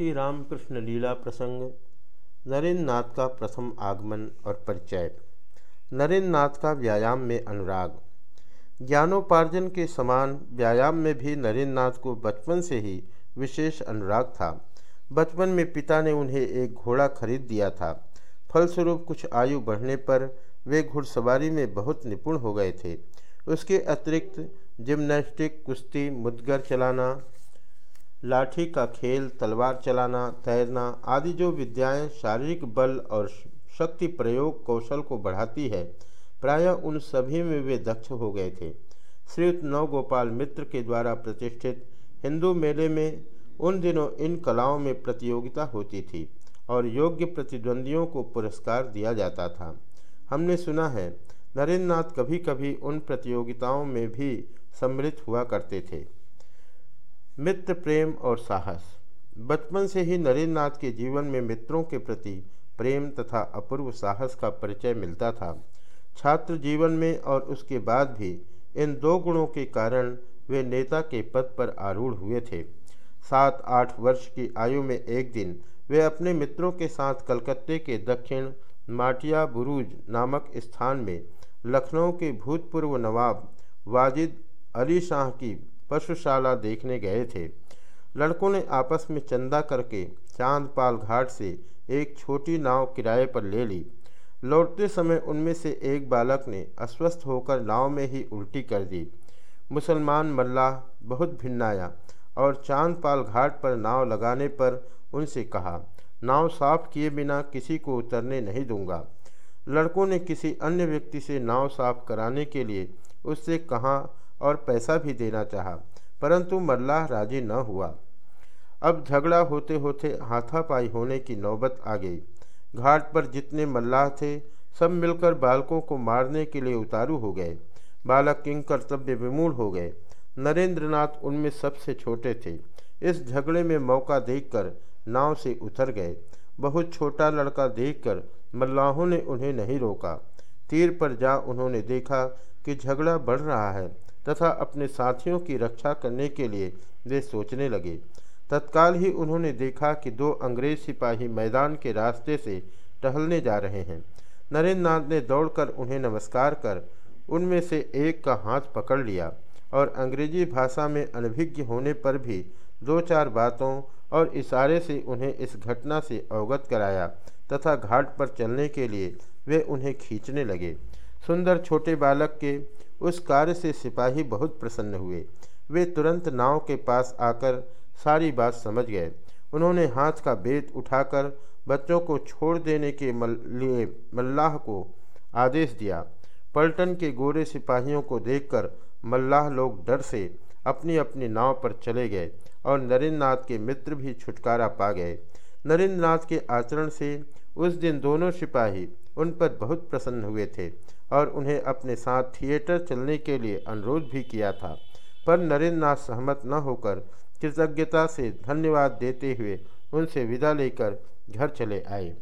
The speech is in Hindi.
श्री रामकृष्ण लीला प्रसंग नरेंद्र नाथ का प्रथम आगमन और परिचय नरेंद्र नाथ का व्यायाम में अनुराग। ज्ञानोपार्जन के समान व्यायाम में भी नरेंद्र नाथ को बचपन से ही विशेष अनुराग था। बचपन में पिता ने उन्हें एक घोड़ा खरीद दिया था। फलस्वरूप कुछ आयु बढ़ने पर वे घुड़सवारी में बहुत निपुण हो गए थे। उसके अतिरिक्त जिम्नास्टिक, कुश्ती, मुदगर चलाना लाठी का खेल, तलवार चलाना, तैरना आदि जो विद्याएँ शारीरिक बल और शक्ति प्रयोग कौशल को बढ़ाती है, प्रायः उन सभी में वे दक्ष हो गए थे। श्रीयुक्त नवगोपाल मित्र के द्वारा प्रतिष्ठित हिंदू मेले में उन दिनों इन कलाओं में प्रतियोगिता होती थी और योग्य प्रतिद्वंदियों को पुरस्कार दिया जाता था। हमने सुना है नरेंद्र कभी कभी उन प्रतियोगिताओं में भी सम्मिलित हुआ करते थे। मित्र प्रेम और साहस। बचपन से ही नरेंद्र के जीवन में मित्रों के प्रति प्रेम तथा अपूर्व साहस का परिचय मिलता था। छात्र जीवन में और उसके बाद भी इन दो गुणों के कारण वे नेता के पद पर आरूढ़ हुए थे। सात, आठ वर्ष की आयु में एक दिन वे अपने मित्रों के साथ कलकत्ते के दक्षिण माटिया बुरूज नामक स्थान में लखनऊ के भूतपूर्व नवाब वाजिद अली शाह की पशुशाला देखने गए थे। लड़कों ने आपस में चंदा करके चांदपाल घाट से एक छोटी नाव किराए पर ले ली। लौटते समय उनमें से एक बालक ने अस्वस्थ होकर नाव में ही उल्टी कर दी। मुसलमान मल्लाह बहुत भिन्नाया और चांदपाल घाट पर नाव लगाने पर उनसे कहा, नाव साफ़ किए बिना किसी को उतरने नहीं दूँगा। लड़कों ने किसी अन्य व्यक्ति से नाव साफ़ कराने के लिए उससे कहा और पैसा भी देना चाहा, परंतु मल्लाह राज़ी न हुआ। अब झगड़ा होते होते हाथापाई होने की नौबत आ गई। घाट पर जितने मल्लाह थे, सब मिलकर बालकों को मारने के लिए उतारू हो गए। बालक किंग कर्तव्य विमूल हो गए। नरेंद्रनाथ उनमें सबसे छोटे थे। इस झगड़े में मौका देखकर नाव से उतर गए। बहुत छोटा लड़का देखकर मल्लाहों ने उन्हें नहीं रोका। तीर पर जा उन्होंने देखा कि झगड़ा बढ़ रहा है। तथा अपने साथियों की रक्षा करने के लिए वे सोचने लगे। तत्काल ही उन्होंने देखा कि दो अंग्रेज़ सिपाही मैदान के रास्ते से टहलने जा रहे हैं। नरेंद्र नाथ ने दौड़कर उन्हें नमस्कार कर, उनमें से एक का हाथ पकड़ लिया और अंग्रेज़ी भाषा में अनभिज्ञ होने पर भी दो चार बातों और इशारे से उन्हें इस घटना से अवगत कराया तथा घाट पर चलने के लिए वे उन्हें खींचने लगे। सुंदर छोटे बालक के उस कार्य से सिपाही बहुत प्रसन्न हुए। वे तुरंत नाव के पास आकर सारी बात समझ गए। उन्होंने हाथ का बेत उठाकर बच्चों को छोड़ देने के लिए मल्लाह को आदेश दिया। पलटन के गोरे सिपाहियों को देखकर मल्लाह लोग डर से अपनी अपनी नाव पर चले गए और नरेंद्र के मित्र भी छुटकारा पा गए। नरेंद्र के आचरण से उस दिन दोनों सिपाही उन पर बहुत प्रसन्न हुए थे और उन्हें अपने साथ थिएटर चलने के लिए अनुरोध भी किया था। पर नरेंद्र नाथ सहमत न होकर कृतज्ञता से धन्यवाद देते हुए उनसे विदा लेकर घर चले आए।